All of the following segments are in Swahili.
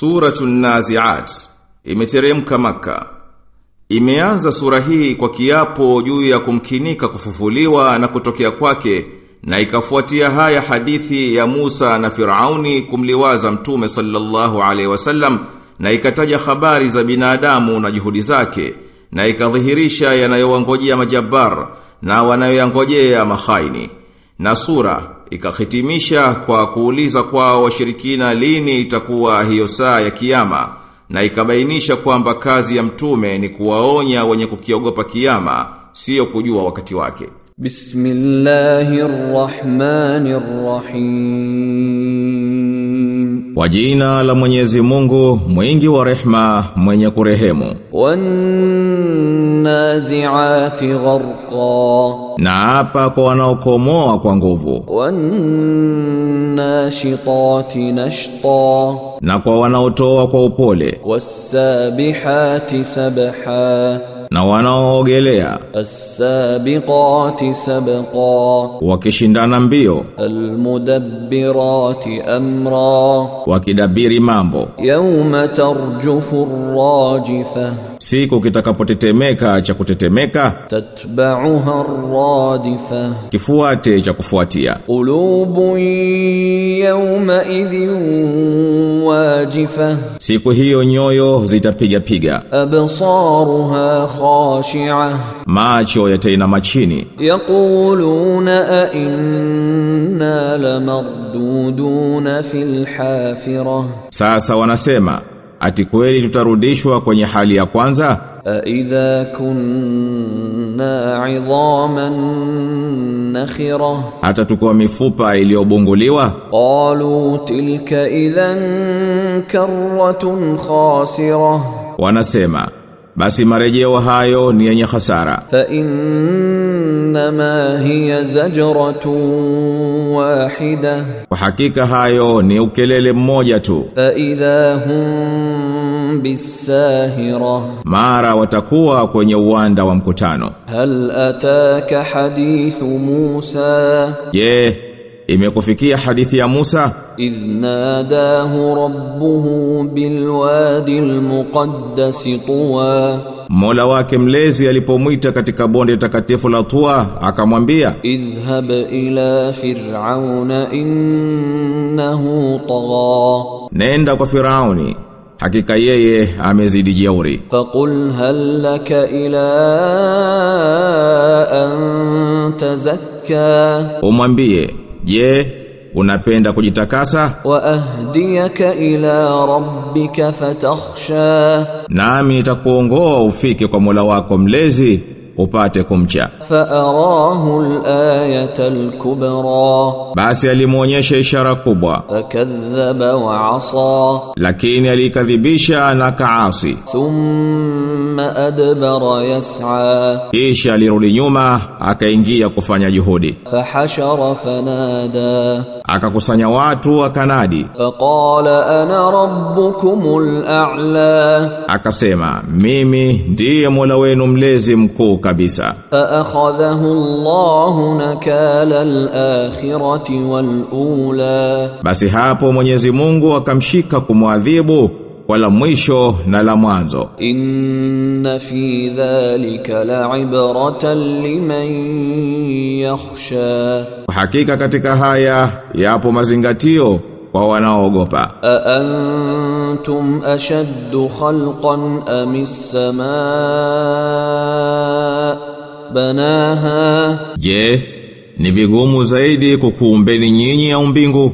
Suratun Naziat imeteremka maka. Imeanza sura hii kwa kiapo juu ya kumkinika kufufuliwa na kutokea kwake na ikafuatia haya hadithi ya Musa na Firauni kumliwaza Mtume sallallahu alaihi wasallam na ikataja habari za binadamu na juhudi zake na ikadhihirisha yanayowangojea majabar na wanayoyangojea mahaini. Na sura ikahitimisha kwa kuuliza kwa washirikina lini itakuwa hiyo saa ya kiyama na ikabainisha kwamba kazi ya mtume ni kuwaonya wenye kukiogopa kiyama sio kujua wakati wake. Bismillahirrahmanirrahim. Kwa jina la Mwenyezi Mungu, mwingi wa rehma, mwenye kurehemu. Wan-nazi'ati gharqa. Na hapa kwa wanaokomoa kwa nguvu. Wan-nashitati nashta. Na kwa wanaotoa kwa upole. Was-sabihati sabha. Na wanaoogelea. As-sabiqati sabqa. Wakishindana mbio. Al-mudabbirati amra. Wakidabiri mambo. Yawma tarjufu ar-rajifah. Siku kitakapotetemeka cha kutetemeka. Tatba'uha ar-radifah. Kifuate cha kufuatia. ulubu yawma idhin wajifa Siku hiyo nyoyo zitapiga piga. Absaruha khashi'a Macho yataina chini. Yaquluna a inna lamarduduna fil hafira Sasa wanasema Ati kweli tutarudishwa kwenye hali ya kwanza? Aidha kunna idhaman nakhira, hata tukuwa mifupa iliyobunguliwa. Qalu tilka idhan karratun khasira, wanasema basi marejeo hayo ni yenye hasara. Fa innama hiya zajratun wahida, kwa hakika hayo ni ukelele mmoja tu. Fa idha hum bisahira, mara watakuwa kwenye uwanda wa mkutano. Hal ataka hadithu Musa, je, yeah imekufikia hadithi ya Musa. Idh rabbuhu bilwadi almuqaddas tuwa. Mola wake mlezi alipomwita katika bonde takatifu la Tuwa akamwambia idhhab ila fir'auna innahu tagha. Nenda kwa Firauni hakika yeye amezidi jeuri. Faqul hal laka ila an tazakka. Umwambie Je, unapenda kujitakasa? Wa ahdiyaka ila rabbika fatakhsha. Nami nitakuongoa ufike kwa Mola wako mlezi upate kumcha. Faarahu alayata alkubra. Basi alimuonyesha ishara kubwa. Akadhaba wa asa. Lakini alikadhibisha na kaasi. Thumma adbara yas'a. Kisha alirudi nyuma akaingia kufanya juhudi. Fahashara fanada. Akakusanya watu akanadi. Faqala ana rabbukumul a'la akasema mimi ndiye mola wenu mlezi mkuu kabisa. fa akhadhahu Allahu nakala al-akhirati wal-ula basi hapo Mwenyezi Mungu akamshika kumwadhibu kwa la mwisho na la mwanzo. Inna fi dhalika la'ibratan liman yakhsha. Hakika katika haya yapo mazingatio kwa wanaoogopa. Aantum ashaddu khalqan amis samaa banaha je ni vigumu zaidi kukuumbeni nyinyi au mbingu?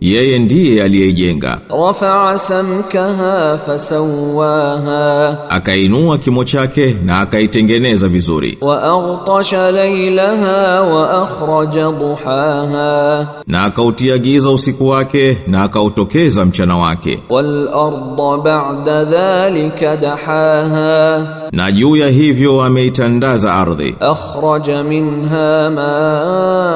yeye ndiye aliyeijenga. Rafa'a samkaha fasawaha, akainua kimo chake na akaitengeneza vizuri. Wa aghtasha laylaha wa akhraja duhaha, na akautia giza usiku wake na akautokeza mchana wake. Wal arda ba'da dhalika dahaha, na juu ya hivyo ameitandaza ardhi. Akhraja minha maa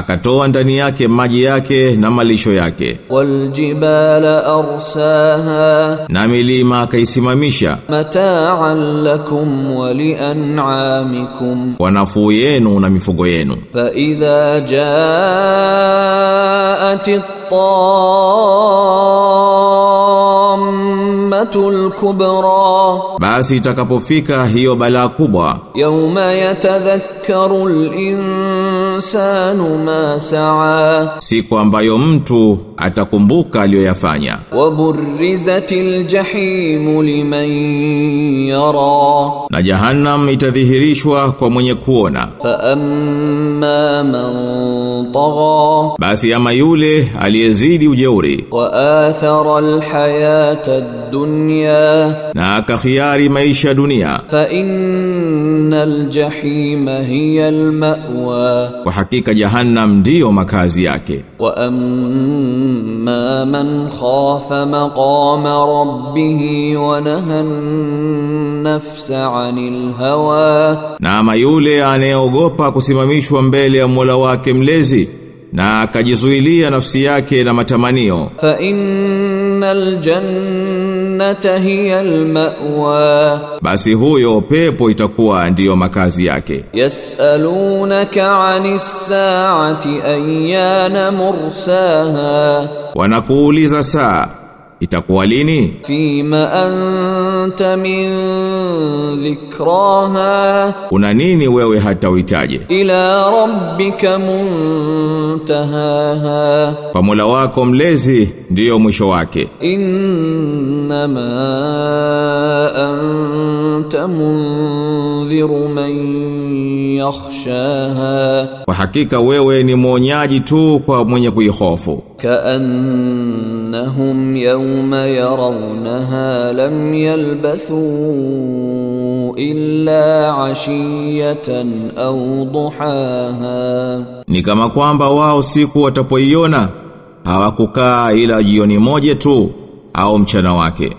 akatoa ndani yake maji yake na malisho yake. Waljibala arsaha. Na milima akaisimamisha. Mataan lakum walianamikum wanafuu yenu na mifugo yenu. Fa idha jaatit kubra. Basi itakapofika hiyo balaa kubwa. Yauma yatadhakkaru al الإنسان ما سعى siku ambayo mtu atakumbuka aliyoyafanya. Wa burrizatil jahim liman yara. Na jahannam itadhihirishwa kwa mwenye kuona. Fa amma man tagha. Basi ama yule aliyezidi ujeuri. Wa athara alhayata dunya na akakhiari maisha dunia. Fa innal jahim hiya almawa. Wa hakika jahannam ndiyo makazi yake. Wa amma وأما من خاف مقام ربه ونهى النفس عن الهوى na ama yule anayeogopa kusimamishwa mbele ya Mola wake mlezi na akajizuilia nafsi yake na matamanio فإن jannata hiya almawa. Basi huyo pepo itakuwa ndiyo makazi yake. Yasalunaka anis saati ayyana mursaha. Wanakuuliza saa itakuwa lini? Fima anta min dhikraha. Una nini wewe hata uhitaje ila rabbika muntahaha. Kwa Mola wako mlezi ndiyo mwisho wake. Innama anta mundhiru man yakhshaha. Wa hakika wewe ni mwonyaji tu kwa mwenye kuihofu. Ka annahum yawma yarawnaha lam yalbathu illa ashiyatan aw duhaha. Ni kama kwamba wao siku watapoiona hawakukaa ila jioni moja tu au mchana wake.